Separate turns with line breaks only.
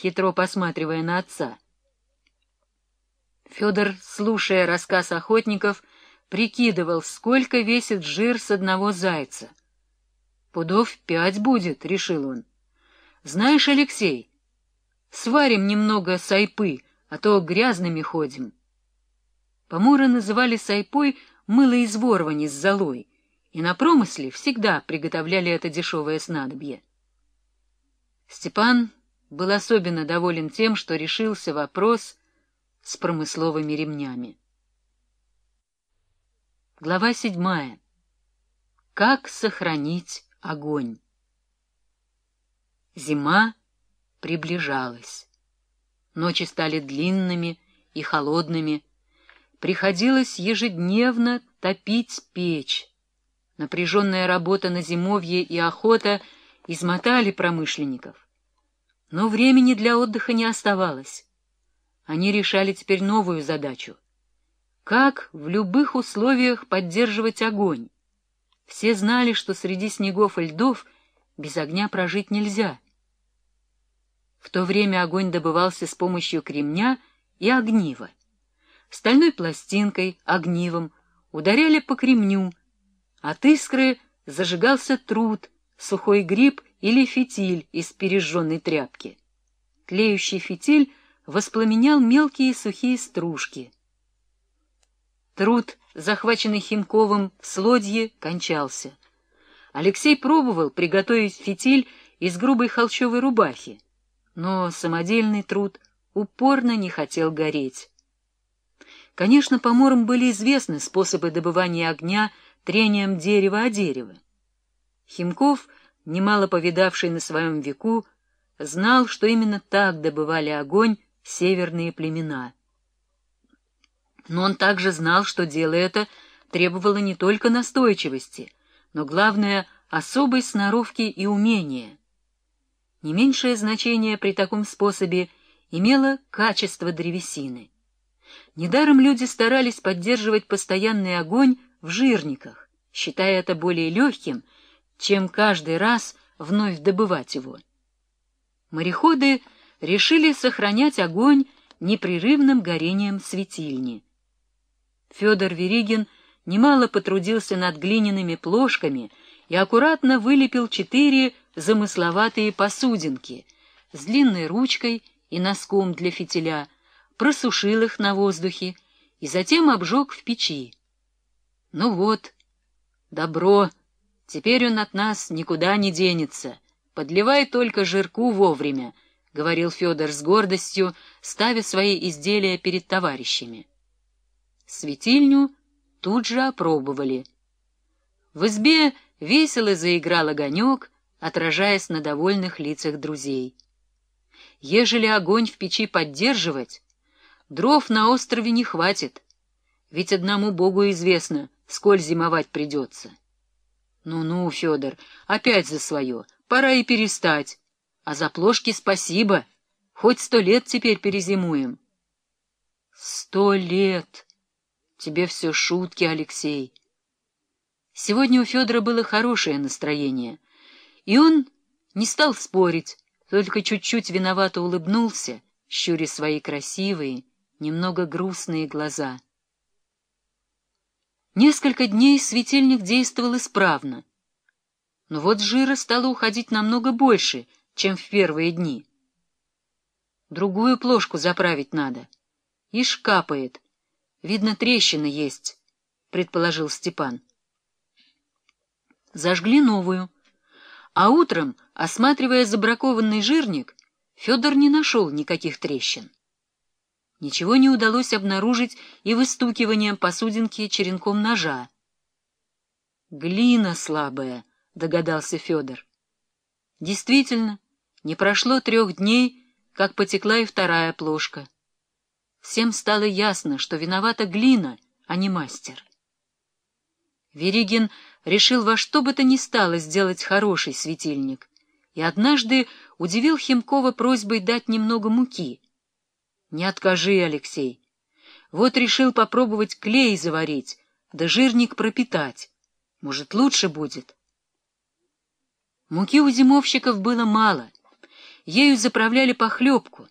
хитро посматривая на отца. Федор, слушая рассказ охотников, прикидывал, сколько весит жир с одного зайца. «Пудов пять будет», — решил он. «Знаешь, Алексей, сварим немного сайпы, а то грязными ходим». Поморы называли сайпой мыло из ворвани с золой, и на промысле всегда приготовляли это дешевое снадобье. Степан был особенно доволен тем, что решился вопрос с промысловыми ремнями. Глава седьмая. Как сохранить огонь? Зима приближалась. Ночи стали длинными и холодными. Приходилось ежедневно топить печь. Напряженная работа на зимовье и охота измотали промышленников. Но времени для отдыха не оставалось. Они решали теперь новую задачу. Как в любых условиях поддерживать огонь? Все знали, что среди снегов и льдов без огня прожить нельзя. В то время огонь добывался с помощью кремня и огнива. Стальной пластинкой, огнивом ударяли по кремню, от искры зажигался труд, сухой гриб или фитиль из пережженной тряпки. Тлеющий фитиль воспламенял мелкие сухие стружки. Труд, захваченный Хинковым в слодье, кончался. Алексей пробовал приготовить фитиль из грубой холщовой рубахи, но самодельный труд упорно не хотел гореть. Конечно, поморам были известны способы добывания огня трением дерева о дерево. Химков — немало повидавший на своем веку, знал, что именно так добывали огонь северные племена. Но он также знал, что дело это требовало не только настойчивости, но, главное, особой сноровки и умения. Не меньшее значение при таком способе имело качество древесины. Недаром люди старались поддерживать постоянный огонь в жирниках, считая это более легким — чем каждый раз вновь добывать его. Мореходы решили сохранять огонь непрерывным горением светильни. Федор Веригин немало потрудился над глиняными плошками и аккуратно вылепил четыре замысловатые посудинки с длинной ручкой и носком для фитиля, просушил их на воздухе и затем обжег в печи. Ну вот, добро Теперь он от нас никуда не денется. Подливай только жирку вовремя, — говорил Федор с гордостью, ставя свои изделия перед товарищами. Светильню тут же опробовали. В избе весело заиграл огонек, отражаясь на довольных лицах друзей. Ежели огонь в печи поддерживать, дров на острове не хватит, ведь одному Богу известно, сколь зимовать придется. Ну-ну, Федор, опять за свое. Пора и перестать. А за плошки спасибо. Хоть сто лет теперь перезимуем. Сто лет. Тебе все шутки, Алексей. Сегодня у Федора было хорошее настроение, и он не стал спорить, только чуть-чуть виновато улыбнулся, щуря свои красивые, немного грустные глаза. Несколько дней светильник действовал исправно. Но вот жира стало уходить намного больше, чем в первые дни. Другую плошку заправить надо. Ишь капает. Видно, трещина есть, — предположил Степан. Зажгли новую. А утром, осматривая забракованный жирник, Федор не нашел никаких трещин. Ничего не удалось обнаружить и выстукиванием посудинки черенком ножа. «Глина слабая», — догадался Федор. Действительно, не прошло трех дней, как потекла и вторая плошка. Всем стало ясно, что виновата глина, а не мастер. Веригин решил во что бы то ни стало сделать хороший светильник, и однажды удивил Химкова просьбой дать немного муки — не откажи, Алексей. Вот решил попробовать клей заварить, да жирник пропитать. Может, лучше будет. Муки у зимовщиков было мало. Ею заправляли похлебку,